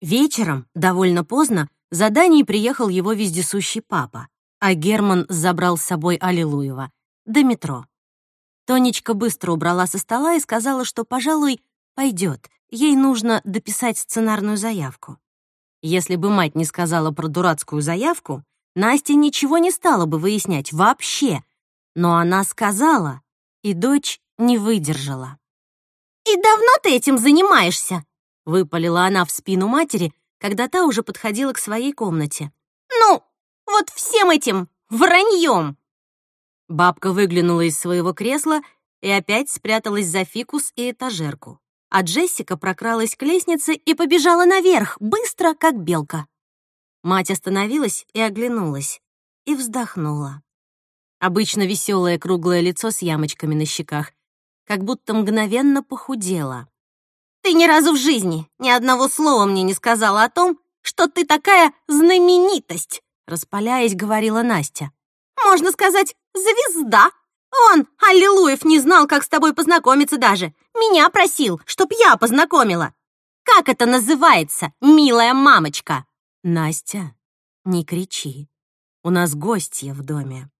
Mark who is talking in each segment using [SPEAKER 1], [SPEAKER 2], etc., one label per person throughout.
[SPEAKER 1] Вечером, довольно поздно, за Даней приехал его вездесущий папа, а Герман забрал с собой Аллилуева до метро. Тонечка быстро убрала со стола и сказала, что, пожалуй, пойдет. Ей нужно дописать сценарную заявку. Если бы мать не сказала про дурацкую заявку, Настя ничего не стала бы выяснять вообще. Но она сказала, и дочь не выдержала. «И давно ты этим занимаешься?» — выпалила она в спину матери, когда та уже подходила к своей комнате. «Ну, вот всем этим враньем!» Бабка выглянула из своего кресла и опять спряталась за фикус и этажерку а Джессика прокралась к лестнице и побежала наверх, быстро, как белка. Мать остановилась и оглянулась, и вздохнула. Обычно веселое круглое лицо с ямочками на щеках, как будто мгновенно похудело. «Ты ни разу в жизни ни одного слова мне не сказала о том, что ты такая знаменитость!» распаляясь, говорила Настя. «Можно сказать, звезда!» Он, Аллилуев, не знал, как с тобой познакомиться даже. Меня просил, чтоб я познакомила. Как это называется, милая мамочка?» «Настя, не кричи. У нас гостья в доме».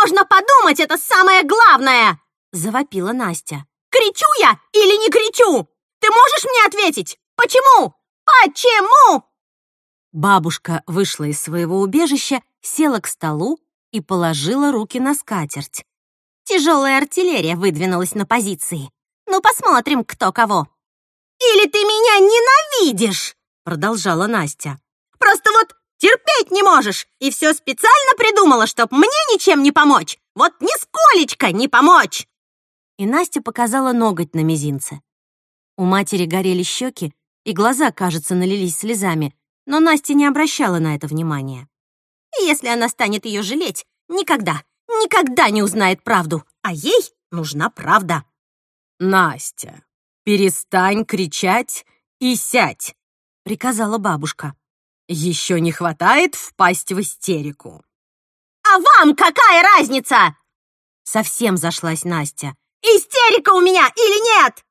[SPEAKER 1] «Можно подумать, это самое главное!» — завопила Настя. «Кричу я или не кричу? Ты можешь мне ответить? Почему? Почему?» Бабушка вышла из своего убежища, села к столу и положила руки на скатерть. Тяжелая артиллерия выдвинулась на позиции. Ну, посмотрим, кто кого. «Или ты меня ненавидишь?» Продолжала Настя. «Просто вот терпеть не можешь, и все специально придумала, чтоб мне ничем не помочь. Вот нисколечко не помочь!» И Настя показала ноготь на мизинце. У матери горели щеки, и глаза, кажется, налились слезами, но Настя не обращала на это внимания. «Если она станет ее жалеть, никогда, никогда не узнает правду, а ей нужна правда.
[SPEAKER 2] «Настя, перестань кричать и сядь», — приказала бабушка. «Еще не хватает впасть в истерику».
[SPEAKER 1] «А вам какая разница?» Совсем зашлась Настя. «Истерика у меня или нет?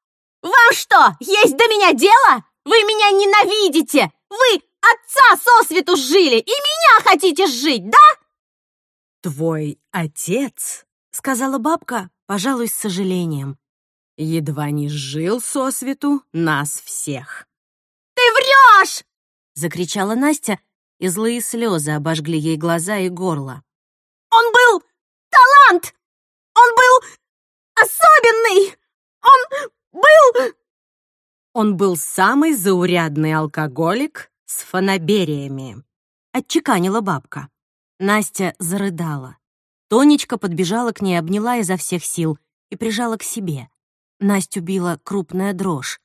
[SPEAKER 1] Вам что, есть до меня дело? Вы меня ненавидите! Вы отца сосвету жили и меня хотите жить, да?»
[SPEAKER 2] «Твой отец», — сказала бабка, пожалуй, с сожалением, «едва не сжил сосвету нас всех».
[SPEAKER 1] «Ты врешь!» — закричала Настя, и злые слезы обожгли ей глаза и горло. «Он был талант! Он был особенный! Он был...»
[SPEAKER 2] Он был самый заурядный алкоголик с фанабериями, отчеканила бабка.
[SPEAKER 1] Настя зарыдала. Тонечка подбежала к ней, обняла изо всех сил и прижала к себе. Настю била крупная дрожь.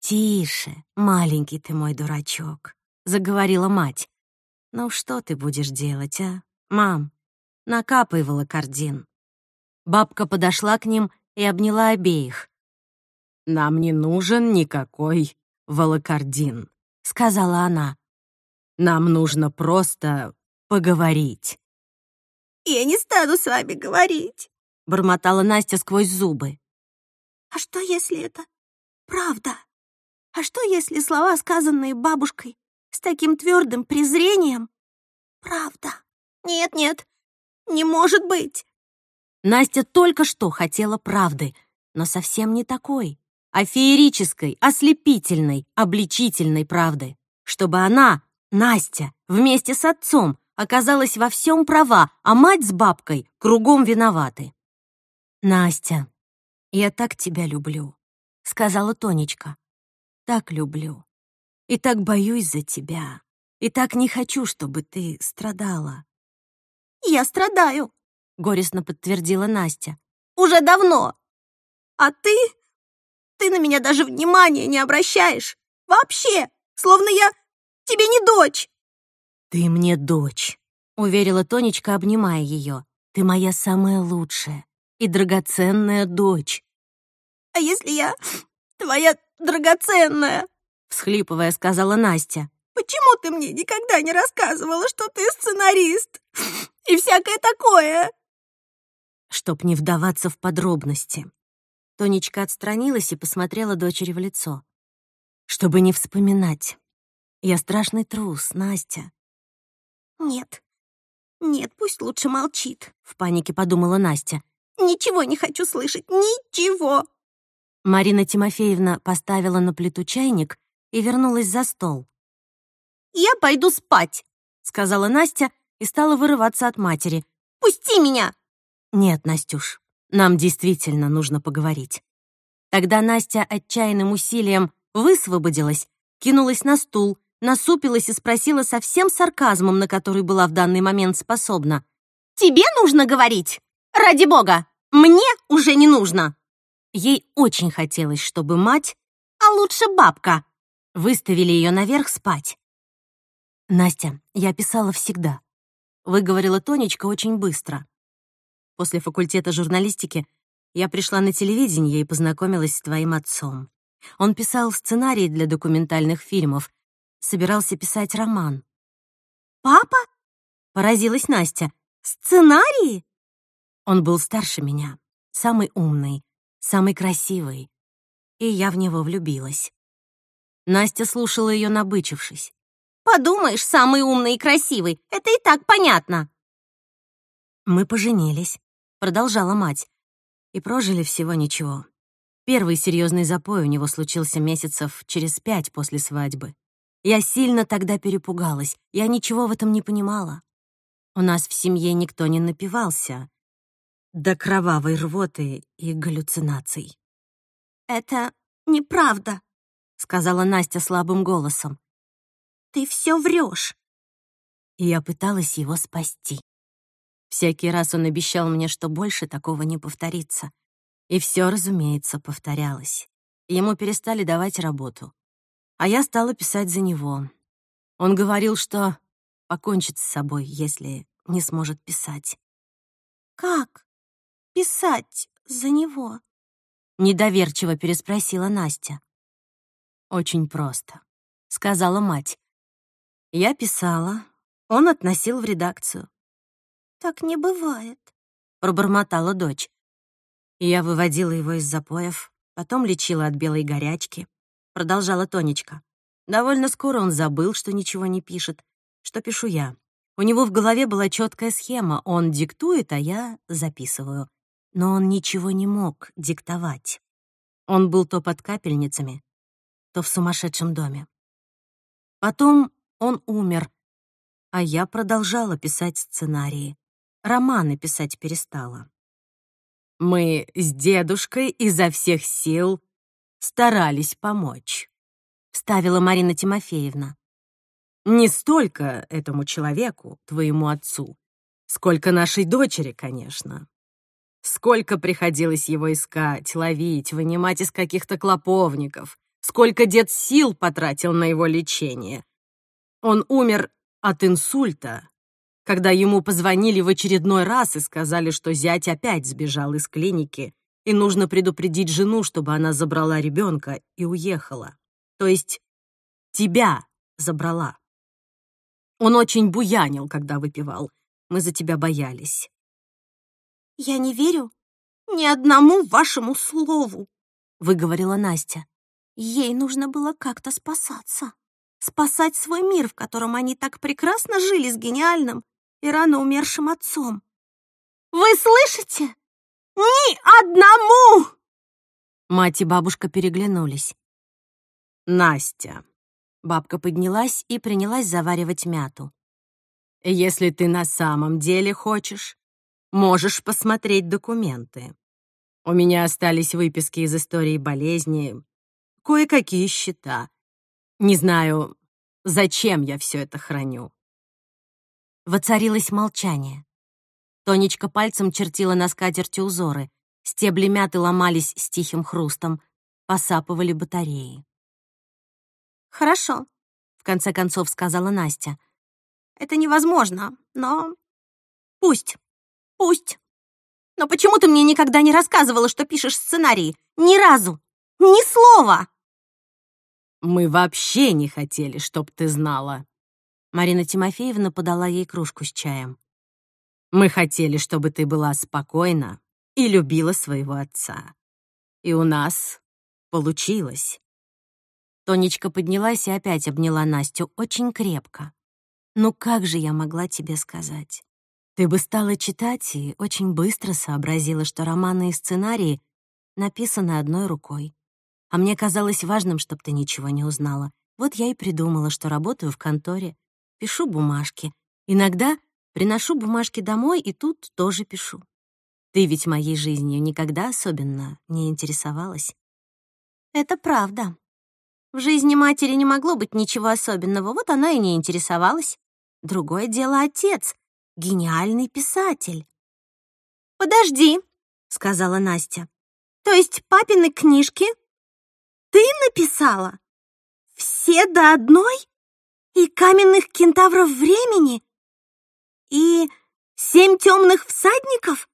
[SPEAKER 1] «Тише, маленький ты мой дурачок», — заговорила мать. «Ну что ты будешь делать, а? Мам, накапай волокордин». Бабка подошла к ним и обняла обеих.
[SPEAKER 2] «Нам не нужен никакой волокордин», — сказала она. «Нам нужно просто поговорить».
[SPEAKER 1] «Я не стану с вами говорить», — бормотала Настя сквозь зубы. «А что, если это правда? А что, если слова, сказанные бабушкой с таким твердым презрением, правда? Нет-нет, не может быть». Настя только что хотела правды, но совсем не такой, а феерической, ослепительной, обличительной правды, чтобы она, Настя, вместе с отцом оказалась во всем права, а мать с бабкой кругом виноваты. «Настя, я так тебя люблю», — сказала Тонечка. «Так люблю. И так боюсь за тебя. И так не хочу, чтобы ты страдала». «Я страдаю», — горестно подтвердила Настя. «Уже давно. А ты? Ты на меня даже внимания не обращаешь. Вообще, словно я тебе не дочь». «Ты мне дочь», — уверила Тонечка, обнимая ее. «Ты моя самая лучшая и драгоценная дочь». «А если я твоя драгоценная?» — всхлипывая, сказала Настя. «Почему ты мне никогда не рассказывала, что ты сценарист и всякое такое?» Чтоб не вдаваться в подробности. Тонечка отстранилась и посмотрела дочери в лицо. Чтобы не вспоминать, Я страшный трус, Настя.
[SPEAKER 3] Нет, нет, пусть лучше молчит,
[SPEAKER 1] в панике подумала Настя.
[SPEAKER 3] Ничего не хочу слышать, ничего.
[SPEAKER 1] Марина Тимофеевна поставила на плиту чайник и вернулась за стол.
[SPEAKER 3] «Я пойду спать», —
[SPEAKER 1] сказала Настя и стала вырываться от матери.
[SPEAKER 3] «Пусти меня!»
[SPEAKER 1] «Нет, Настюш, нам действительно нужно поговорить». Тогда Настя отчаянным усилием высвободилась, кинулась на стул, насупилась и спросила со всем сарказмом, на который была в данный момент способна.
[SPEAKER 3] «Тебе нужно говорить? Ради бога! Мне уже не нужно!»
[SPEAKER 1] Ей очень хотелось, чтобы мать,
[SPEAKER 3] а лучше бабка,
[SPEAKER 1] выставили ее наверх спать. «Настя, я писала всегда», — выговорила Тонечка очень быстро. После факультета журналистики я пришла на телевидение и познакомилась с твоим отцом. Он писал сценарии для документальных фильмов, собирался писать роман.
[SPEAKER 3] «Папа?»
[SPEAKER 1] — поразилась Настя.
[SPEAKER 3] «Сценарии?»
[SPEAKER 1] Он был старше меня, самый умный, самый красивый, и я в него влюбилась. Настя слушала ее, набычившись.
[SPEAKER 3] «Подумаешь, самый умный и красивый, это и так понятно».
[SPEAKER 1] «Мы поженились», — продолжала мать, «и прожили всего ничего. Первый серьезный запой у него случился месяцев через пять после свадьбы. Я сильно тогда перепугалась, я ничего в этом не понимала. У нас в семье никто не напивался, до кровавой рвоты и галлюцинаций.
[SPEAKER 3] «Это неправда», —
[SPEAKER 1] сказала Настя слабым голосом.
[SPEAKER 3] «Ты все врешь.
[SPEAKER 1] И я пыталась его спасти. Всякий раз он обещал мне, что больше такого не повторится. И все, разумеется, повторялось. Ему перестали давать работу. А я стала писать за него. Он говорил, что покончит с собой, если не сможет писать.
[SPEAKER 3] «Как?» писать за него?»
[SPEAKER 1] Недоверчиво переспросила Настя. «Очень просто», — сказала мать. Я писала, он относил в редакцию.
[SPEAKER 3] «Так не бывает», —
[SPEAKER 1] пробормотала дочь. Я выводила его из запоев, потом лечила от белой горячки, продолжала Тонечка. Довольно скоро он забыл, что ничего не пишет, что пишу я. У него в голове была четкая схема, он диктует, а я записываю но он ничего не мог диктовать. Он был то под капельницами, то в сумасшедшем доме. Потом он умер, а я продолжала писать сценарии. Романы писать перестала. Мы с дедушкой изо всех сил старались помочь, вставила Марина Тимофеевна. Не столько этому человеку, твоему отцу, сколько нашей дочери, конечно. Сколько приходилось его искать, ловить, вынимать из каких-то клоповников. Сколько дед сил потратил на его лечение. Он умер от инсульта, когда ему позвонили в очередной раз и сказали, что зять опять сбежал из клиники, и нужно предупредить жену, чтобы она забрала ребенка и уехала. То есть тебя забрала. Он очень буянил, когда выпивал. Мы за тебя боялись.
[SPEAKER 3] «Я не верю ни одному вашему слову», —
[SPEAKER 1] выговорила Настя.
[SPEAKER 3] «Ей нужно было как-то спасаться, спасать свой мир, в котором они так прекрасно жили с гениальным и рано умершим отцом. Вы слышите? Ни одному!»
[SPEAKER 1] Мать и бабушка переглянулись. «Настя». Бабка поднялась и принялась заваривать мяту. «Если ты на самом деле хочешь, Можешь посмотреть документы. У меня остались выписки из истории болезни, кое-какие счета. Не знаю, зачем я все это храню. Воцарилось молчание. Тонечка пальцем чертила на скатерти узоры. Стебли мяты ломались с тихим хрустом. Посапывали батареи.
[SPEAKER 3] «Хорошо», — в конце концов сказала Настя. «Это невозможно, но пусть». Пусть. Но почему ты мне никогда не рассказывала, что пишешь сценарии? Ни разу. Ни слова.
[SPEAKER 1] Мы вообще не хотели, чтоб ты знала. Марина Тимофеевна подала ей кружку с чаем. Мы хотели, чтобы ты была спокойна и любила своего отца. И у нас получилось. Тонечка поднялась и опять обняла Настю очень крепко. «Ну как же я могла тебе сказать? Ты бы стала читать и очень быстро сообразила, что романы и сценарии написаны одной рукой. А мне казалось важным, чтобы ты ничего не узнала. Вот я и придумала, что работаю в конторе, пишу бумажки. Иногда приношу бумажки домой и тут тоже пишу. Ты ведь моей жизнью никогда особенно не интересовалась.
[SPEAKER 3] Это правда. В жизни матери не могло быть ничего особенного, вот она и не интересовалась. Другое дело отец, гениальный писатель. «Подожди», — сказала Настя. «То есть папины книжки ты написала? Все до одной? И каменных кентавров времени? И семь темных всадников?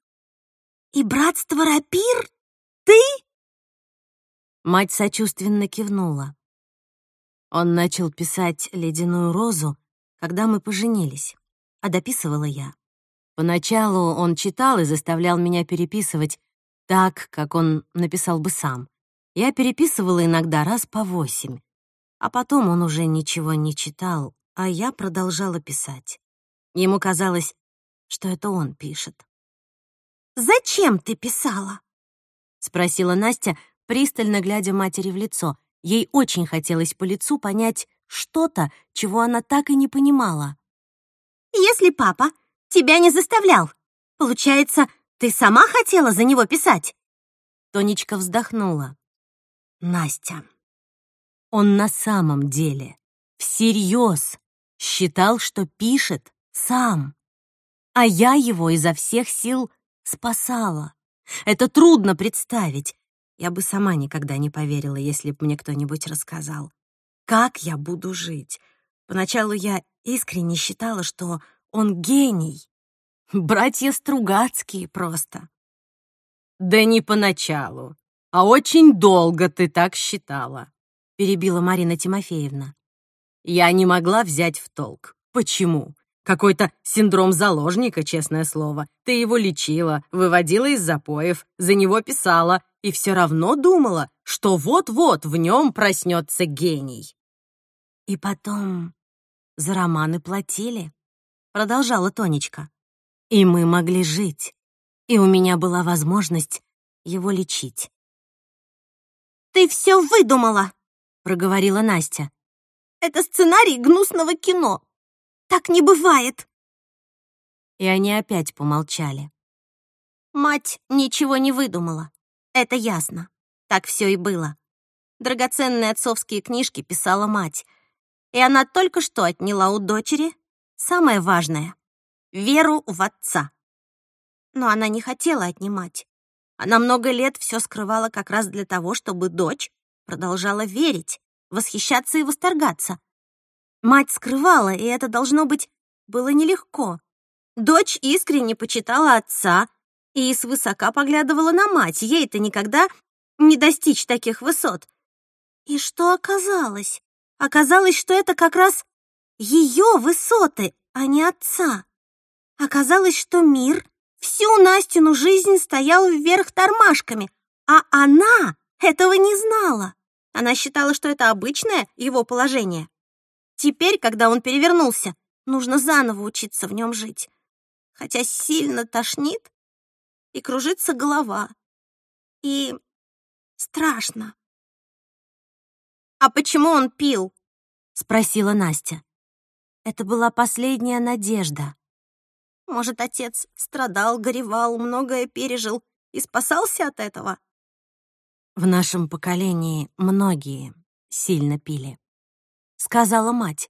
[SPEAKER 3] И братство рапир? Ты?»
[SPEAKER 1] Мать сочувственно кивнула. Он начал писать «Ледяную розу», когда мы поженились, а дописывала я. Поначалу он читал и заставлял меня переписывать так, как он написал бы сам. Я переписывала иногда раз по восемь, а потом он уже ничего не читал, а я продолжала писать. Ему казалось, что это он пишет.
[SPEAKER 3] «Зачем ты писала?»
[SPEAKER 1] — спросила Настя, пристально глядя матери в лицо. Ей очень хотелось по лицу понять что-то, чего она так и не понимала.
[SPEAKER 3] «Если папа тебя не заставлял, получается, ты сама хотела за него писать?»
[SPEAKER 1] Тонечка вздохнула. «Настя, он на самом деле, всерьез, считал, что пишет сам, а я его изо всех сил спасала. Это трудно представить, я бы сама никогда не поверила, если бы мне кто-нибудь рассказал. Как я буду жить? Поначалу я искренне считала, что он гений. Братья Стругацкие просто. «Да не поначалу, а очень долго ты так считала», — перебила Марина Тимофеевна. «Я не могла взять в толк. Почему? Какой-то синдром заложника, честное слово. Ты его лечила, выводила из запоев, за него писала, и все равно думала, что вот-вот в нем проснется гений. И потом за романы платили, продолжала Тонечка. И мы могли жить, и у меня была возможность его лечить.
[SPEAKER 3] «Ты все выдумала!»
[SPEAKER 1] — проговорила Настя.
[SPEAKER 3] «Это сценарий гнусного кино. Так не бывает!»
[SPEAKER 1] И они опять помолчали.
[SPEAKER 3] Мать ничего не выдумала. Это ясно. Так все и было. Драгоценные отцовские книжки писала мать. И она только что отняла у дочери самое важное — веру в отца. Но она не хотела отнимать. Она много лет все скрывала как раз для того, чтобы дочь продолжала верить, восхищаться и восторгаться. Мать скрывала, и это, должно быть, было нелегко. Дочь искренне почитала отца и свысока поглядывала на мать. Ей-то никогда не достичь таких высот. И что оказалось? Оказалось, что это как раз ее высоты, а не отца. Оказалось, что мир всю Настину жизнь стоял вверх тормашками, а она этого не знала. Она считала, что это обычное его положение. Теперь, когда он перевернулся, нужно заново учиться в нем жить. Хотя сильно тошнит и кружится голова. И страшно. «А почему он пил?» — спросила Настя. Это была последняя надежда. Может, отец страдал, горевал, многое пережил и спасался от этого?
[SPEAKER 1] В нашем поколении многие сильно пили сказала мать.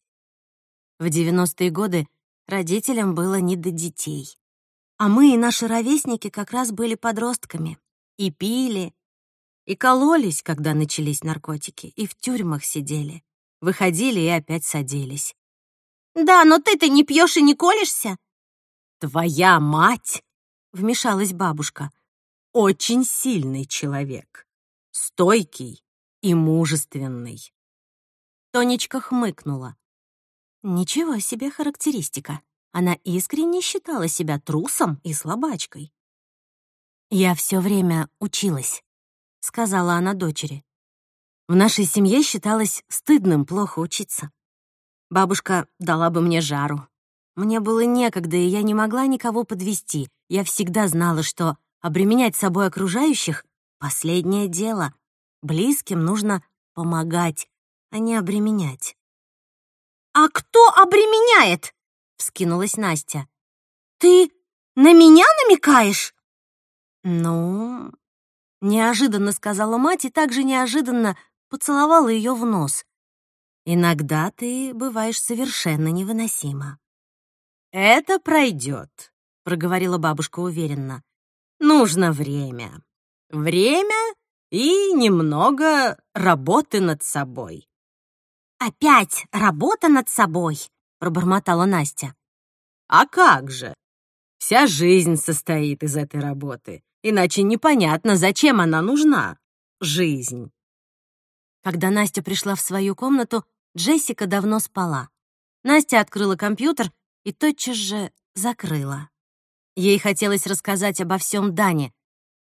[SPEAKER 1] В 90-е годы родителям было не до детей. А мы и наши ровесники как раз были подростками. И пили, и кололись, когда начались наркотики, и в тюрьмах сидели. Выходили и опять садились.
[SPEAKER 3] «Да, но ты-то не пьешь и не колешься?»
[SPEAKER 1] «Твоя мать!» — вмешалась бабушка. «Очень сильный человек, стойкий и мужественный. Тонечка хмыкнула. Ничего себе характеристика. Она искренне считала себя трусом и слабачкой. «Я все время училась», — сказала она дочери. В нашей семье считалось стыдным плохо учиться. Бабушка дала бы мне жару. Мне было некогда, и я не могла никого подвести. Я всегда знала, что обременять собой окружающих — последнее дело. Близким нужно помогать, а не обременять.
[SPEAKER 3] «А кто обременяет?» — вскинулась Настя. «Ты на меня намекаешь?»
[SPEAKER 1] «Ну...» — неожиданно сказала мать и также неожиданно поцеловала ее в нос. «Иногда ты бываешь совершенно невыносима». «Это пройдет», — проговорила бабушка уверенно. «Нужно время. Время и немного работы над собой».
[SPEAKER 3] «Опять работа над собой», — пробормотала Настя.
[SPEAKER 1] «А как же? Вся жизнь состоит из этой работы, иначе непонятно, зачем она нужна. Жизнь». Когда Настя пришла в свою комнату, Джессика давно спала. Настя открыла компьютер и тотчас же закрыла. Ей хотелось рассказать обо всем Дане,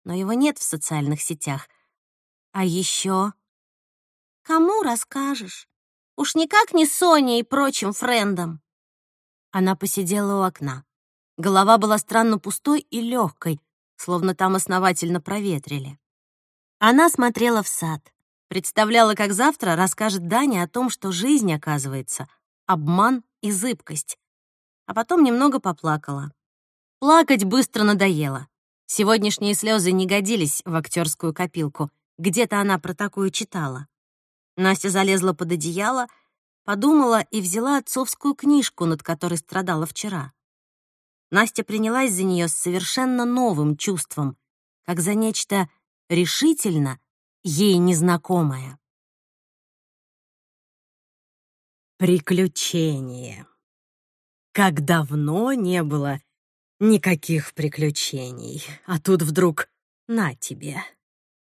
[SPEAKER 1] но его нет в социальных сетях. А еще...
[SPEAKER 3] «Кому расскажешь?» Уж никак не Соне и прочим френдам.
[SPEAKER 1] Она посидела у окна. Голова была странно пустой и легкой, словно там основательно проветрили. Она смотрела в сад, представляла, как завтра расскажет Дане о том, что жизнь, оказывается, обман и зыбкость. А потом немного поплакала. Плакать быстро надоело. Сегодняшние слезы не годились в актерскую копилку. Где-то она про такую читала. Настя залезла под одеяло, подумала и взяла отцовскую книжку, над которой страдала вчера. Настя принялась за нее с совершенно новым чувством, как за нечто решительно ей незнакомое. Приключение. Как давно не было никаких приключений, а тут вдруг на тебе.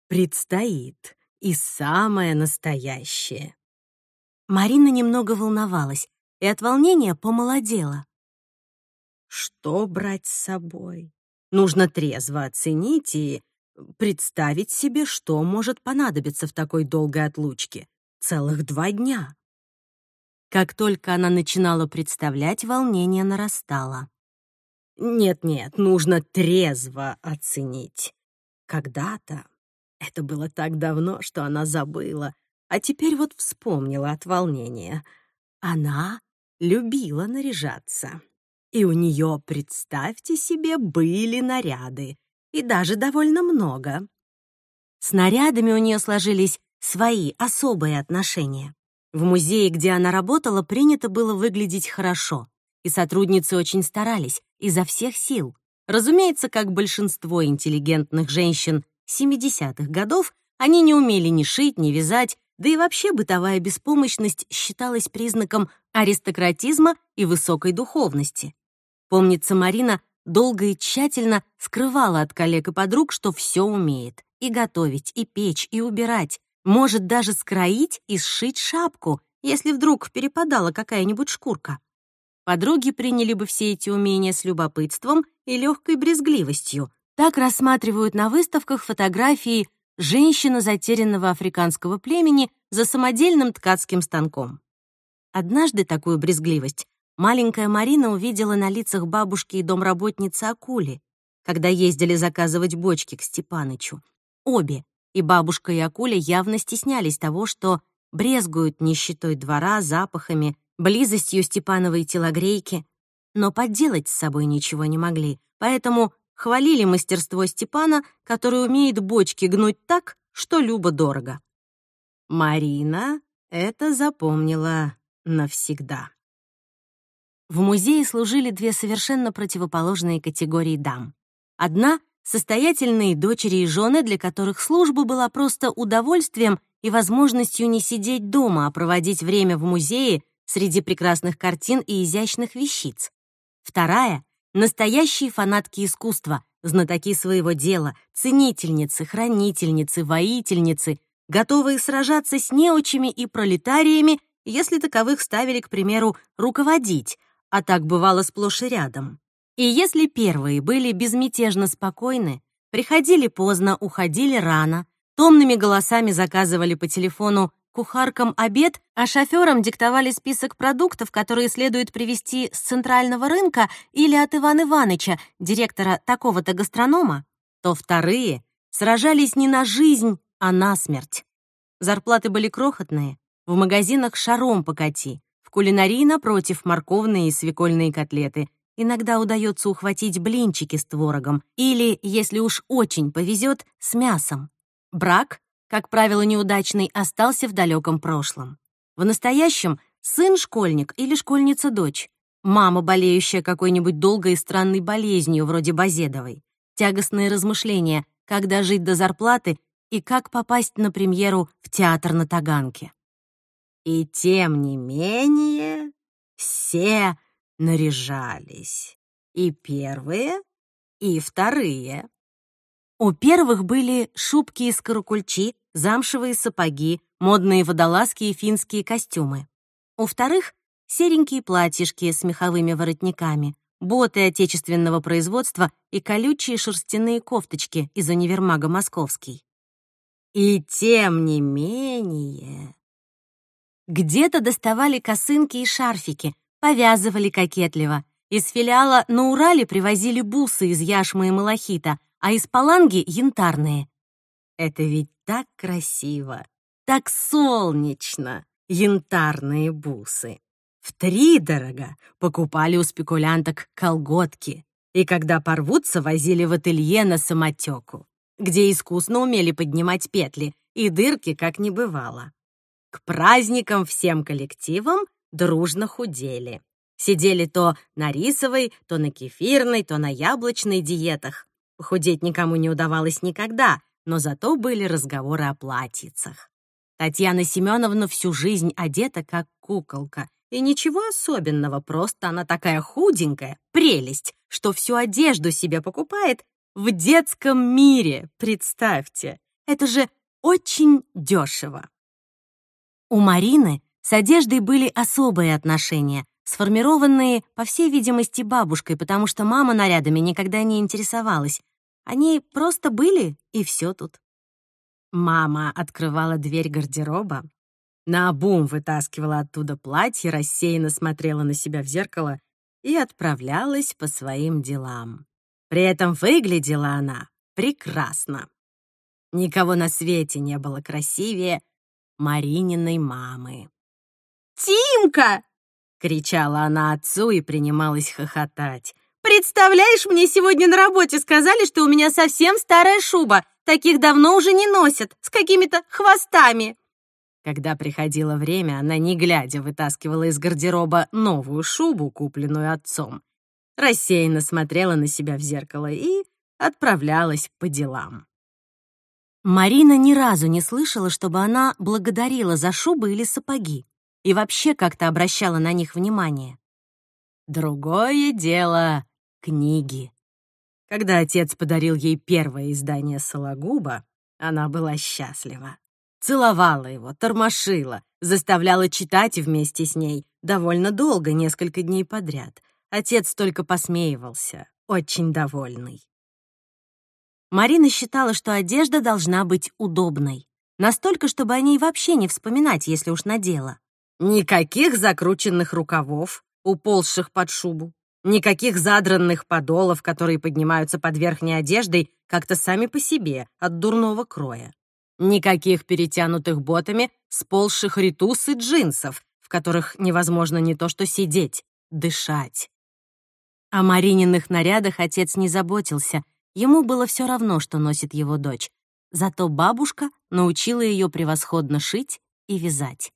[SPEAKER 1] Предстоит и самое настоящее. Марина немного волновалась и от волнения помолодела. Что брать с собой? Нужно трезво оценить и представить себе, что может понадобиться в такой долгой отлучке. Целых два дня. Как только она начинала представлять, волнение нарастало. Нет-нет, нужно трезво оценить. Когда-то это было так давно, что она забыла, а теперь вот вспомнила от волнения. Она любила наряжаться. И у нее, представьте себе, были наряды, и даже довольно много. С нарядами у нее сложились свои особые отношения. В музее, где она работала, принято было выглядеть хорошо, и сотрудницы очень старались, изо всех сил. Разумеется, как большинство интеллигентных женщин 70-х годов они не умели ни шить, ни вязать, да и вообще бытовая беспомощность считалась признаком аристократизма и высокой духовности. Помнится, Марина долго и тщательно скрывала от коллег и подруг, что все умеет — и готовить, и печь, и убирать, может даже скроить и сшить шапку, если вдруг перепадала какая-нибудь шкурка. Подруги приняли бы все эти умения с любопытством и легкой брезгливостью, так рассматривают на выставках фотографии женщины затерянного африканского племени за самодельным ткацким станком. Однажды такую брезгливость маленькая Марина увидела на лицах бабушки и домработницы Акули, когда ездили заказывать бочки к Степанычу. Обе, и бабушка, и Акуля явно стеснялись того, что брезгуют нищетой двора, запахами, близостью Степановой телогрейки, но подделать с собой ничего не могли, поэтому хвалили мастерство Степана, который умеет бочки гнуть так, что любо-дорого. Марина это запомнила навсегда. В музее служили две совершенно противоположные категории дам. Одна — состоятельные дочери и жены, для которых служба была просто удовольствием и возможностью не сидеть дома, а проводить время в музее среди прекрасных картин и изящных вещиц. Вторая Настоящие фанатки искусства, знатоки своего дела, ценительницы, хранительницы, воительницы, готовые сражаться с неучами и пролетариями, если таковых ставили, к примеру, руководить, а так бывало сплошь и рядом. И если первые были безмятежно спокойны, приходили поздно, уходили рано, томными голосами заказывали по телефону кухаркам обед, а шофёрам диктовали список продуктов, которые следует привезти с центрального рынка или от Ивана Иваныча, директора такого-то гастронома, то вторые сражались не на жизнь, а на смерть. Зарплаты были крохотные, в магазинах шаром покати, в кулинарии, напротив, морковные и свекольные котлеты. Иногда удается ухватить блинчики с творогом или, если уж очень повезет, с мясом. Брак как правило, неудачный, остался в далеком прошлом. В настоящем сын школьник или школьница-дочь, мама, болеющая какой-нибудь долгой и странной болезнью, вроде Базедовой, тягостные размышления, как дожить до зарплаты и как попасть на премьеру в театр на Таганке. И тем не менее все наряжались. И первые, и вторые. У первых были шубки из каракульчи, замшевые сапоги, модные водолазки и финские костюмы. У вторых — серенькие платьишки с меховыми воротниками, боты отечественного производства и колючие шерстяные кофточки из универмага «Московский». И тем не менее... Где-то доставали косынки и шарфики, повязывали кокетливо. Из филиала на Урале привозили бусы из яшмы и малахита, а из паланги — янтарные. Это ведь так красиво, так солнечно, янтарные бусы. Втридорога покупали у спекулянток колготки, и когда порвутся, возили в ателье на самотеку, где искусно умели поднимать петли, и дырки как не бывало. К праздникам всем коллективам дружно худели. Сидели то на рисовой, то на кефирной, то на яблочной диетах. Похудеть никому не удавалось никогда, но зато были разговоры о платьицах. Татьяна Семеновна всю жизнь одета как куколка. И ничего особенного, просто она такая худенькая, прелесть, что всю одежду себе покупает в детском мире, представьте. Это же очень дешево. У Марины с одеждой были особые отношения, сформированные, по всей видимости, бабушкой, потому что мама нарядами никогда не интересовалась, они просто были, и все тут. Мама открывала дверь гардероба, наобум вытаскивала оттуда платье, рассеянно смотрела на себя в зеркало и отправлялась по своим делам. При этом выглядела она прекрасно. Никого на свете не было красивее Марининой мамы.
[SPEAKER 3] «Тимка!» — кричала она отцу и принималась хохотать. Представляешь, мне сегодня на работе сказали, что у меня совсем старая шуба. Таких давно уже не носят, с какими-то хвостами.
[SPEAKER 1] Когда приходило время, она, не глядя, вытаскивала из гардероба новую шубу, купленную отцом. Рассеянно смотрела на себя в зеркало и отправлялась по делам. Марина ни разу не слышала, чтобы она благодарила за шубы или сапоги и вообще как-то обращала на них внимание. Другое дело книги. Когда отец подарил ей первое издание Сологуба, она была счастлива. Целовала его, тормошила, заставляла читать вместе с ней довольно долго, несколько дней подряд. Отец только посмеивался, очень довольный. Марина считала, что одежда должна быть удобной. Настолько, чтобы о ней вообще не вспоминать, если уж надела. Никаких закрученных рукавов, уползших под шубу. Никаких задранных подолов, которые поднимаются под верхней одеждой как-то сами по себе, от дурного кроя. Никаких перетянутых ботами сползших ритус и джинсов, в которых невозможно не то что сидеть, дышать. О Марининых нарядах отец не заботился, ему было все равно, что носит его дочь. Зато бабушка научила ее превосходно шить и вязать.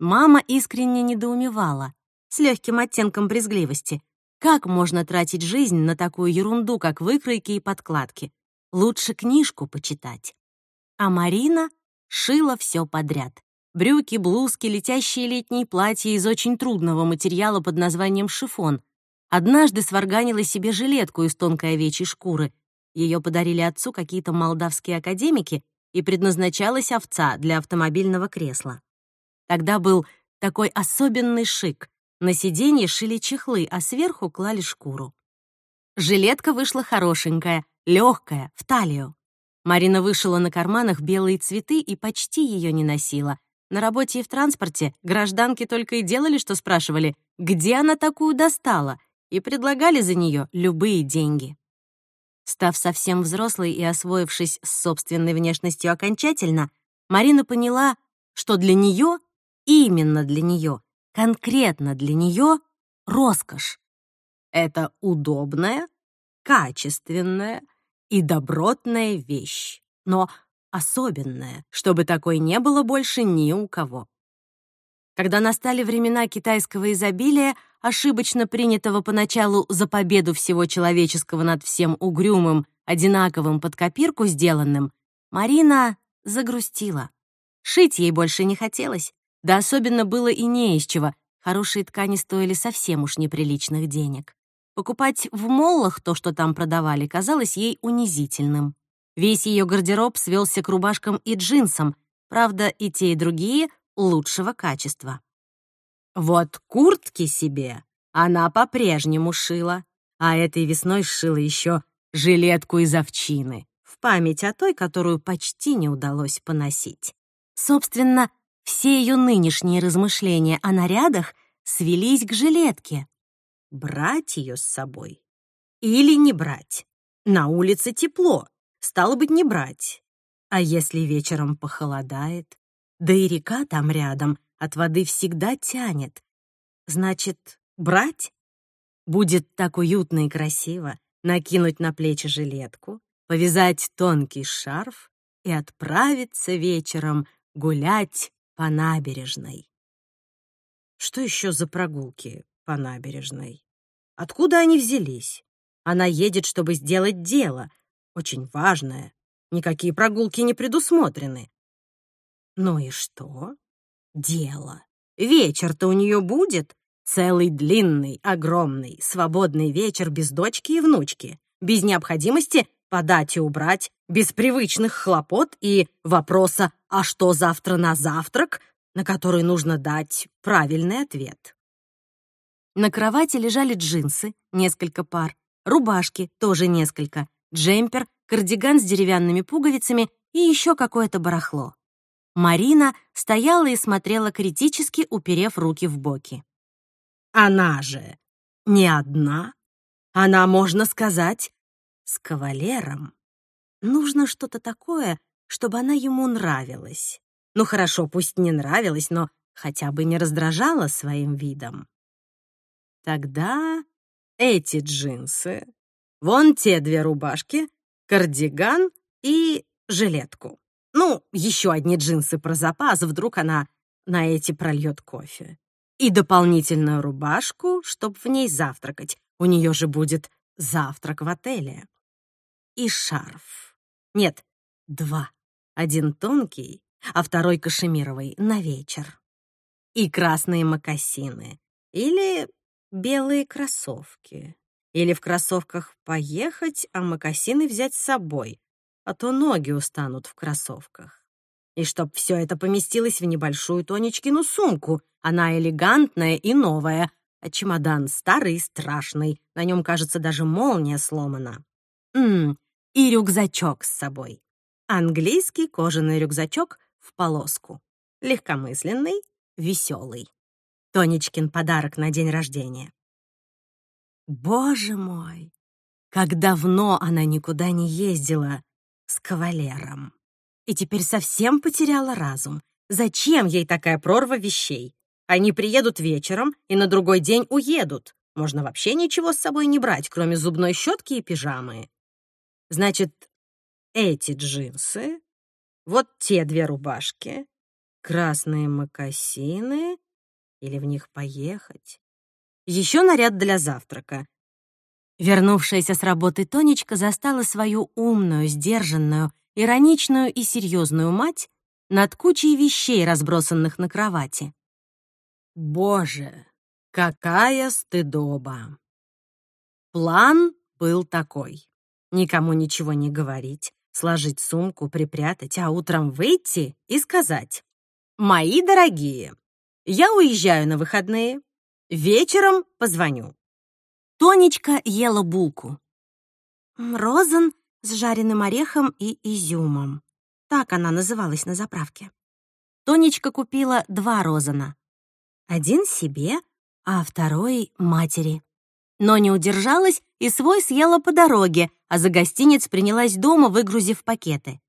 [SPEAKER 1] Мама искренне недоумевала, с легким оттенком брезгливости — как можно тратить жизнь на такую ерунду, как выкройки и подкладки? Лучше книжку почитать. А Марина шила все подряд. Брюки, блузки, летящие летние платья из очень трудного материала под названием шифон. Однажды сварганила себе жилетку из тонкой овечьей шкуры. Ее подарили отцу какие-то молдавские академики, и предназначалась овца для автомобильного кресла. Тогда был такой особенный шик. На сиденье шили чехлы, а сверху клали шкуру. Жилетка вышла хорошенькая, легкая, в талию. Марина вышила на карманах белые цветы и почти ее не носила. На работе и в транспорте гражданки только и делали, что спрашивали, где она такую достала, и предлагали за нее любые деньги. Став совсем взрослой и освоившись с собственной внешностью окончательно, Марина поняла, что для нее, именно для нее, конкретно для нее — роскошь. Это удобная, качественная и добротная вещь, но особенная, чтобы такой не было больше ни у кого. Когда настали времена китайского изобилия, ошибочно принятого поначалу за победу всего человеческого над всем угрюмым, одинаковым под копирку сделанным, Марина загрустила. Шить ей больше не хотелось, да особенно было и не из чего. Хорошие ткани стоили совсем уж неприличных денег. Покупать в моллах то, что там продавали, казалось ей унизительным. Весь ее гардероб свелся к рубашкам и джинсам, правда, и те, и другие лучшего качества. Вот куртки себе она по-прежнему шила, а этой весной сшила еще жилетку из овчины в память о той, которую почти не удалось поносить. Собственно, все ее нынешние размышления о нарядах свелись к жилетке. Брать ее с собой или не брать? На улице тепло, стало быть, не брать. А если вечером похолодает? Да и река там рядом, от воды всегда тянет. Значит, брать? Будет так уютно и красиво накинуть на плечи жилетку, повязать тонкий шарф и отправиться вечером гулять по набережной. Что еще за прогулки по набережной? Откуда они взялись? Она едет, чтобы сделать дело, очень важное. Никакие прогулки не предусмотрены. Ну и что? Дело. Вечер-то у нее будет. Целый длинный, огромный, свободный вечер без дочки и внучки. Без необходимости подать и убрать, без привычных хлопот и вопроса «а что завтра на завтрак?», на который нужно дать правильный ответ. На кровати лежали джинсы, несколько пар, рубашки, тоже несколько, джемпер, кардиган с деревянными пуговицами и еще какое-то барахло. Марина стояла и смотрела критически, уперев руки в боки. «Она же не одна. Она, можно сказать, с кавалером. Нужно что-то такое, чтобы она ему нравилась. Ну хорошо, пусть не нравилась, но хотя бы не раздражала своим видом. Тогда эти джинсы, вон те две рубашки, кардиган и жилетку. Ну, еще одни джинсы про запас, вдруг она на эти прольет кофе. И дополнительную рубашку, чтобы в ней завтракать. У нее же будет завтрак в отеле и шарф. Нет, два. Один тонкий, а второй кашемировый на вечер. И красные мокасины. Или белые кроссовки. Или в кроссовках поехать, а мокасины взять с собой, а то ноги устанут в кроссовках. И чтоб все это поместилось в небольшую Тонечкину сумку. Она элегантная и новая, а чемодан старый и страшный. На нем, кажется, даже молния сломана. Ммм, и рюкзачок с собой. Английский кожаный рюкзачок в полоску. Легкомысленный, веселый. Тонечкин подарок на день рождения. Боже мой, как давно она никуда не ездила с кавалером. И теперь совсем потеряла разум. Зачем ей такая прорва вещей? Они приедут вечером и на другой день уедут. Можно вообще ничего с собой не брать, кроме зубной щетки и пижамы. Значит, эти джинсы, вот те две рубашки, красные мокасины или в них поехать. Еще наряд для завтрака. Вернувшаяся с работы Тонечка застала свою умную, сдержанную, ироничную и серьезную мать над кучей вещей, разбросанных на кровати. Боже, какая стыдоба! План был такой никому ничего не говорить, сложить сумку, припрятать, а утром выйти и сказать «Мои дорогие, я уезжаю на выходные, вечером позвоню». Тонечка ела булку.
[SPEAKER 3] «Розан с жареным орехом и изюмом. Так она называлась на заправке.
[SPEAKER 1] Тонечка купила два розана.
[SPEAKER 3] Один себе, а второй — матери.
[SPEAKER 1] Но не удержалась и свой съела по дороге, а за гостиниц принялась дома, выгрузив пакеты.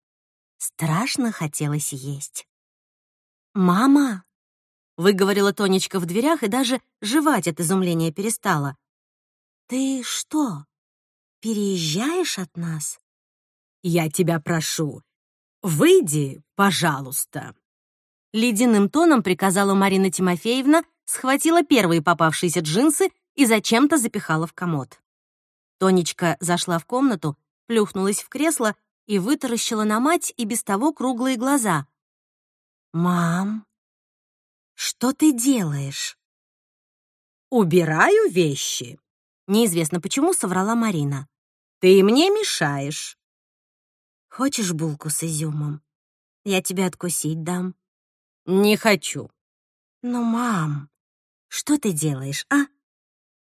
[SPEAKER 3] Страшно хотелось есть.
[SPEAKER 1] «Мама!» — выговорила Тонечка в дверях и даже жевать от изумления перестала.
[SPEAKER 3] «Ты что, переезжаешь от нас?»
[SPEAKER 2] «Я тебя прошу, выйди, пожалуйста!»
[SPEAKER 1] Ледяным тоном приказала Марина Тимофеевна, схватила первые попавшиеся джинсы и зачем-то запихала в комод. Тонечка зашла в комнату, плюхнулась в кресло и вытаращила на мать и без того круглые глаза.
[SPEAKER 3] «Мам, что ты делаешь?»
[SPEAKER 2] «Убираю вещи», —
[SPEAKER 1] неизвестно почему соврала Марина.
[SPEAKER 2] «Ты мне мешаешь».
[SPEAKER 3] «Хочешь булку с изюмом? Я тебе откусить дам».
[SPEAKER 2] «Не хочу».
[SPEAKER 3] «Ну, мам, что ты делаешь, а?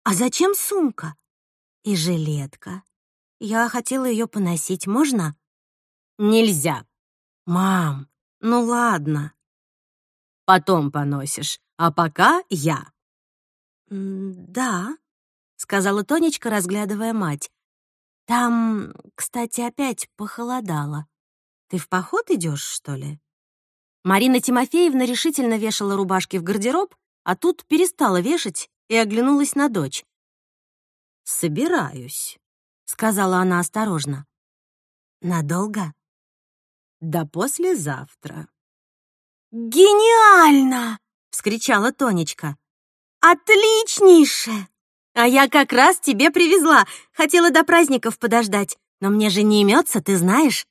[SPEAKER 3] А зачем сумка? И жилетка. Я хотела ее поносить, можно?»
[SPEAKER 2] «Нельзя».
[SPEAKER 3] «Мам, ну ладно».
[SPEAKER 2] «Потом поносишь, а пока я».
[SPEAKER 3] «Да», —
[SPEAKER 1] сказала Тонечка, разглядывая мать.
[SPEAKER 3] «Там, кстати, опять похолодало. Ты в поход идешь, что ли?»
[SPEAKER 1] Марина Тимофеевна решительно вешала рубашки в гардероб, а тут перестала вешать и оглянулась на дочь.
[SPEAKER 2] «Собираюсь», —
[SPEAKER 1] сказала она осторожно.
[SPEAKER 3] «Надолго?»
[SPEAKER 2] «Да послезавтра».
[SPEAKER 3] «Гениально!» — вскричала Тонечка. «Отличнейше! А я как раз тебе привезла. Хотела до праздников подождать. Но мне же не имется, ты знаешь.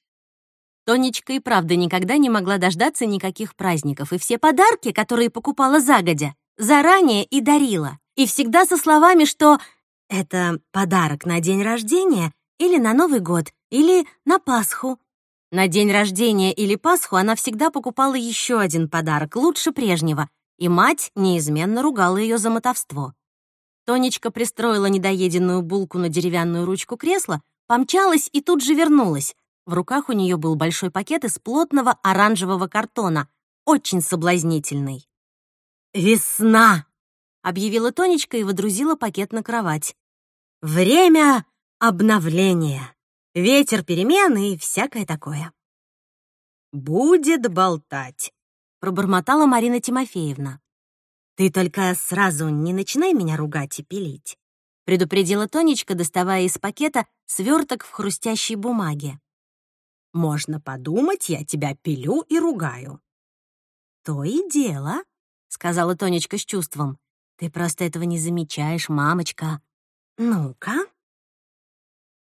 [SPEAKER 1] Тонечка и правда никогда не могла дождаться никаких праздников, и все подарки, которые покупала загодя, заранее и дарила. И всегда со словами, что
[SPEAKER 3] «это подарок на день рождения или на Новый год, или на Пасху».
[SPEAKER 1] На день рождения или Пасху она всегда покупала еще один подарок, лучше прежнего, и мать неизменно ругала ее за мотовство. Тонечка пристроила недоеденную булку на деревянную ручку кресла, помчалась и тут же вернулась. В руках у нее был большой пакет из плотного оранжевого картона, очень соблазнительный.
[SPEAKER 3] «Весна!»
[SPEAKER 1] — объявила Тонечка и водрузила пакет на кровать.
[SPEAKER 3] «Время обновления, ветер перемены и всякое такое».
[SPEAKER 2] «Будет болтать», —
[SPEAKER 1] пробормотала Марина Тимофеевна.
[SPEAKER 3] «Ты только сразу не начинай меня ругать и пилить», —
[SPEAKER 1] предупредила Тонечка, доставая из пакета сверток в хрустящей бумаге.
[SPEAKER 2] Можно подумать, я тебя пилю и ругаю».
[SPEAKER 1] «То и дело», — сказала Тонечка с чувством. «Ты просто этого не замечаешь, мамочка».
[SPEAKER 3] «Ну-ка».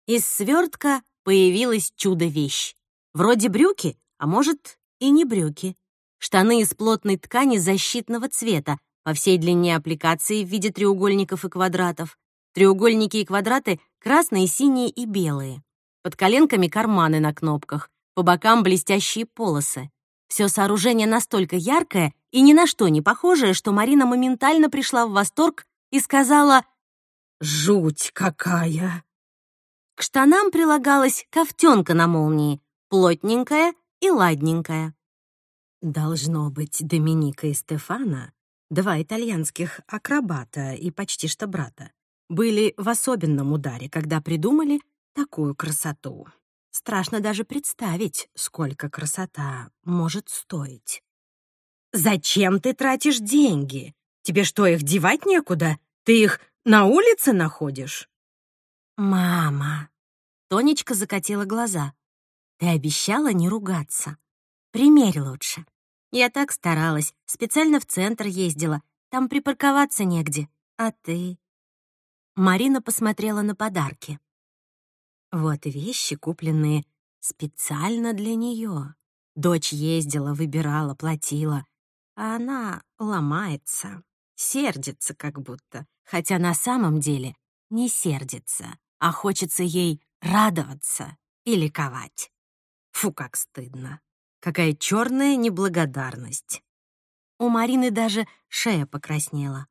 [SPEAKER 1] Из свертка появилась чудо-вещь. Вроде брюки, а может, и не брюки. Штаны из плотной ткани защитного цвета, по всей длине аппликации в виде треугольников и квадратов. Треугольники и квадраты красные, синие и белые. Под коленками карманы на кнопках, по бокам блестящие полосы. Все сооружение настолько яркое и ни на что не похожее, что Марина моментально пришла в восторг и сказала
[SPEAKER 2] «Жуть какая!».
[SPEAKER 1] К штанам прилагалась ковтенка на молнии, плотненькая и ладненькая.
[SPEAKER 2] Должно быть, Доминика и Стефана, два итальянских акробата и почти что брата, были в особенном ударе, когда придумали такую красоту. Страшно даже представить, сколько красота может стоить. «Зачем ты тратишь деньги? Тебе что, их девать некуда? Ты их на улице находишь?»
[SPEAKER 3] «Мама!»
[SPEAKER 1] Тонечка закатила глаза.
[SPEAKER 3] «Ты обещала не ругаться. Примерь лучше. Я так старалась, специально в центр ездила. Там припарковаться негде. А ты?» Марина посмотрела на подарки. Вот вещи, купленные специально для нее. Дочь ездила, выбирала, платила. А она ломается, сердится как будто. Хотя на самом деле не сердится, а хочется ей радоваться и ликовать. Фу, как стыдно. Какая черная неблагодарность. У Марины даже шея покраснела.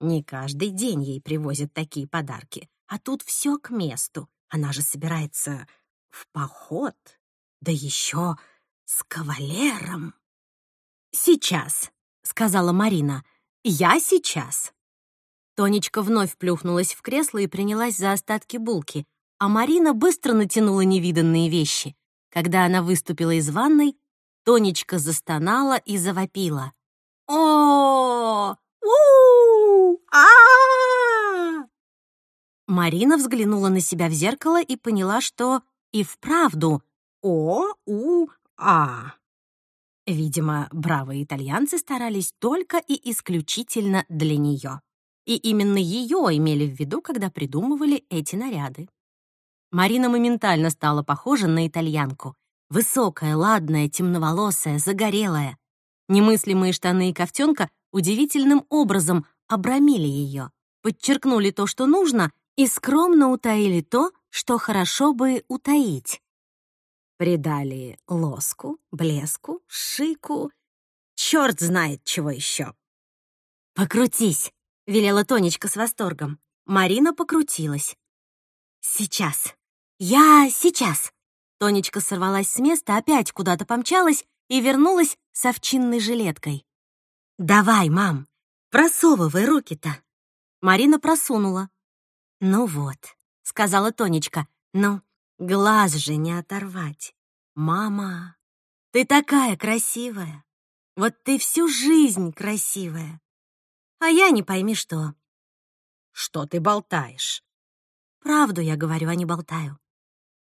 [SPEAKER 3] Не каждый день ей привозят такие подарки, а тут все к месту. Она же собирается
[SPEAKER 2] в поход, да еще с кавалером.
[SPEAKER 1] «Сейчас», — сказала Марина, — «я сейчас». Тонечка вновь плюхнулась в кресло и принялась за остатки булки, а Марина быстро натянула невиданные вещи. Когда она выступила из ванной, Тонечка застонала и завопила.
[SPEAKER 3] о у а
[SPEAKER 1] Марина взглянула на себя в зеркало и поняла, что и вправду «О-у-а». Видимо, бравые итальянцы старались только и исключительно для нее. И именно ее имели в виду, когда придумывали эти наряды. Марина моментально стала похожа на итальянку. Высокая, ладная, темноволосая, загорелая. Немыслимые штаны и ковтенка удивительным образом обрамили ее, подчеркнули то, что нужно, и скромно утаили то, что хорошо бы утаить. Придали лоску, блеску, шику, черт знает чего еще. «Покрутись!» — велела Тонечка с восторгом. Марина покрутилась. «Сейчас! Я сейчас!» Тонечка сорвалась с места, опять куда-то помчалась и вернулась с овчинной жилеткой. «Давай, мам, просовывай руки-то!» Марина просунула. «Ну вот», — сказала Тонечка, — «ну, Глаз же не оторвать. Мама, ты такая красивая. Вот ты всю жизнь красивая. А я не пойми что. Что ты болтаешь? Правду я говорю, а не болтаю.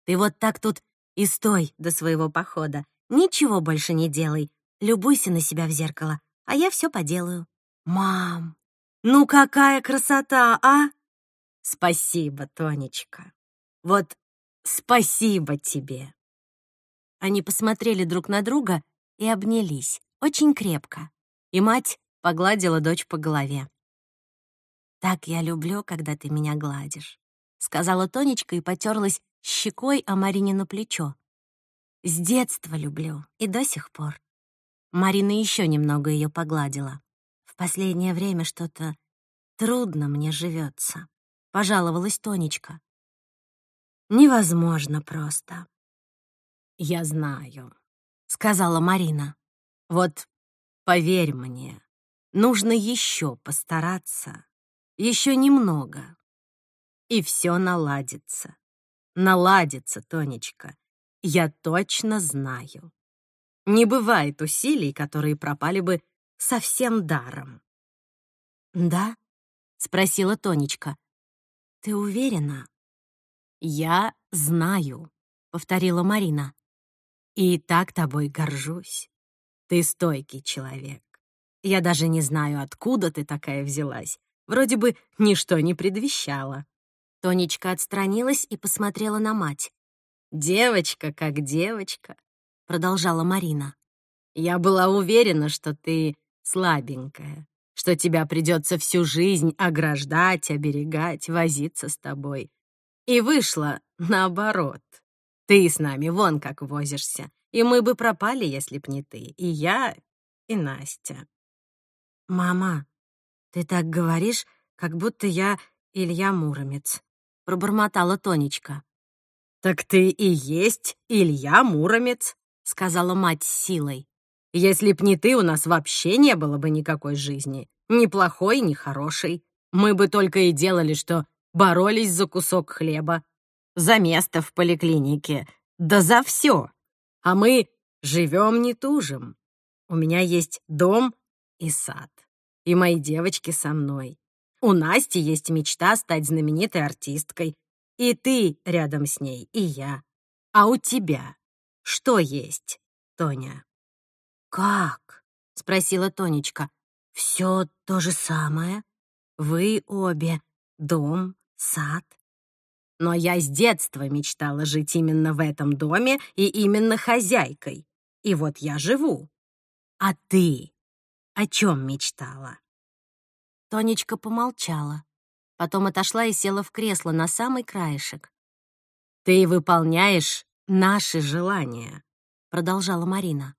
[SPEAKER 1] Ты вот так тут и стой до своего похода. Ничего больше не делай. Любуйся на себя в зеркало, а я все поделаю. Мам, ну какая красота, а? Спасибо, Тонечка. Вот Спасибо тебе. Они посмотрели друг на друга и обнялись, очень крепко. И мать погладила дочь по голове. «Так я люблю, когда ты меня гладишь», — сказала Тонечка и потерлась щекой о Марине на плечо. «С детства люблю и до сих пор». Марина еще немного ее погладила. «В последнее время что-то трудно мне живется», — пожаловалась Тонечка. Невозможно просто. «Я знаю», — сказала Марина. «Вот поверь мне, нужно еще постараться, еще немного, и все наладится. Наладится, Тонечка, я точно знаю. Не бывает усилий, которые пропали бы совсем даром». «Да?» — спросила Тонечка. «Ты уверена?» «Я знаю», — повторила Марина. «И так тобой горжусь. Ты стойкий человек. Я даже не знаю, откуда ты такая взялась. Вроде бы ничто не предвещало». Тонечка отстранилась и посмотрела на мать. «Девочка как девочка», — продолжала Марина. «Я была уверена, что ты слабенькая, что тебя придется всю жизнь ограждать, оберегать, возиться с тобой. И вышло наоборот. Ты с нами вон как возишься. И мы бы пропали, если б не ты. И я, и Настя. «Мама, ты так говоришь, как будто я Илья Муромец», — пробормотала Тонечка. «Так ты и есть Илья Муромец», — сказала мать с силой. «Если б не ты, у нас вообще не было бы никакой жизни. Ни плохой, ни хорошей. Мы бы только и делали, что боролись за кусок хлеба, за место в поликлинике, да за все. А мы живем не тужим. У меня есть дом и сад, и мои девочки со мной. У Насти есть мечта стать знаменитой артисткой, и ты рядом с ней, и я. А у тебя что есть, Тоня? «Как?» — спросила Тонечка. «Все то же самое. Вы обе. Дом, сад. Но я с детства мечтала жить именно в этом доме и именно хозяйкой. И вот я живу. А ты о чем мечтала?» Тонечка помолчала, потом отошла и села в кресло на самый краешек. «Ты выполняешь наши желания», — продолжала Марина.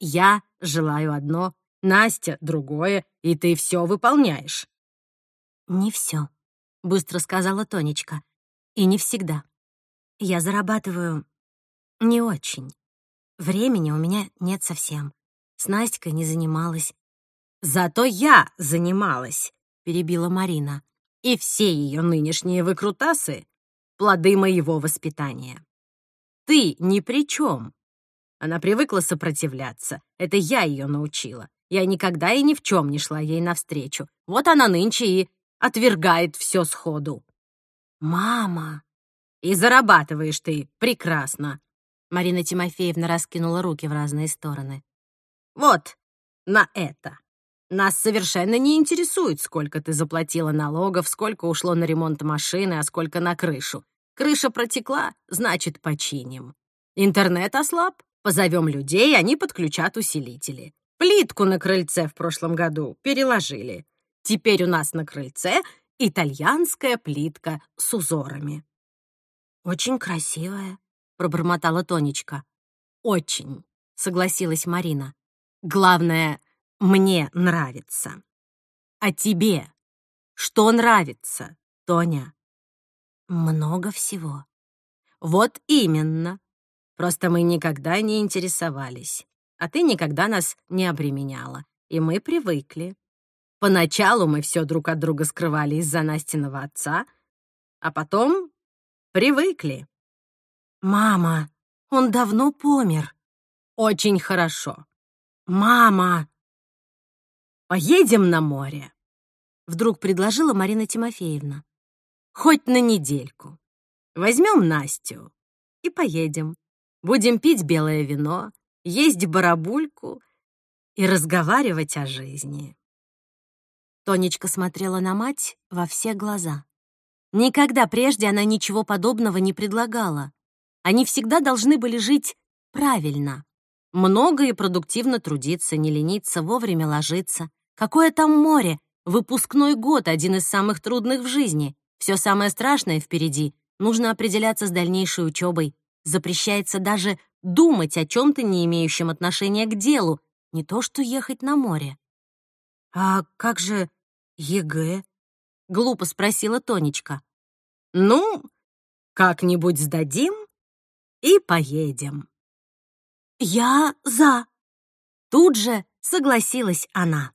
[SPEAKER 1] «Я желаю одно, Настя — другое, и ты все выполняешь». «Не все», быстро сказала Тонечка. И не всегда. Я зарабатываю
[SPEAKER 2] Не очень. Времени у меня нет совсем. С Настькой не занималась.
[SPEAKER 1] «Зато я занималась», — перебила Марина. «И все ее нынешние выкрутасы — плоды моего воспитания. Ты ни при чем. Она привыкла сопротивляться. Это я ее научила. Я никогда и ни в чем не шла ей навстречу. Вот она нынче и отвергает все сходу.
[SPEAKER 2] «Мама!»
[SPEAKER 1] «И зарабатываешь ты прекрасно!» Марина Тимофеевна раскинула руки в разные стороны. «Вот, на это!» Нас совершенно не интересует, сколько ты заплатила налогов, сколько ушло на ремонт машины, а сколько на крышу. Крыша протекла, значит, починим. Интернет ослаб, позовем людей, они подключат усилители. Плитку на крыльце в прошлом году переложили. Теперь у нас на крыльце итальянская плитка с узорами.
[SPEAKER 2] «Очень красивая», — пробормотала Тонечка.
[SPEAKER 1] «Очень», — согласилась Марина. «Главное, мне нравится. А тебе что нравится, Тоня?»
[SPEAKER 2] «Много всего».
[SPEAKER 1] «Вот именно. Просто мы никогда не интересовались, а ты никогда нас не обременяла, и мы привыкли. Поначалу мы все друг от друга скрывали из-за Настиного отца, а потом привыкли.
[SPEAKER 2] «Мама, он давно помер».
[SPEAKER 1] «Очень хорошо».
[SPEAKER 2] «Мама!»
[SPEAKER 1] «Поедем на море», — вдруг предложила Марина Тимофеевна. «Хоть на недельку. Возьмем Настю и поедем. Будем пить белое вино, есть барабульку и разговаривать о жизни».
[SPEAKER 2] Тонечка смотрела на мать во все глаза. Никогда прежде она ничего подобного не предлагала. Они всегда должны были жить правильно. Много и продуктивно трудиться, не лениться, вовремя ложиться. Какое там море? Выпускной год — один из самых трудных в жизни. Все самое страшное впереди. Нужно определяться с дальнейшей учебой. Запрещается даже думать о чем-то, не имеющем отношения к делу, не то что ехать на море.
[SPEAKER 1] «А как же ЕГЭ?» — глупо спросила Тонечка. «Ну, как-нибудь сдадим и поедем».
[SPEAKER 2] «Я за!» Тут же согласилась она.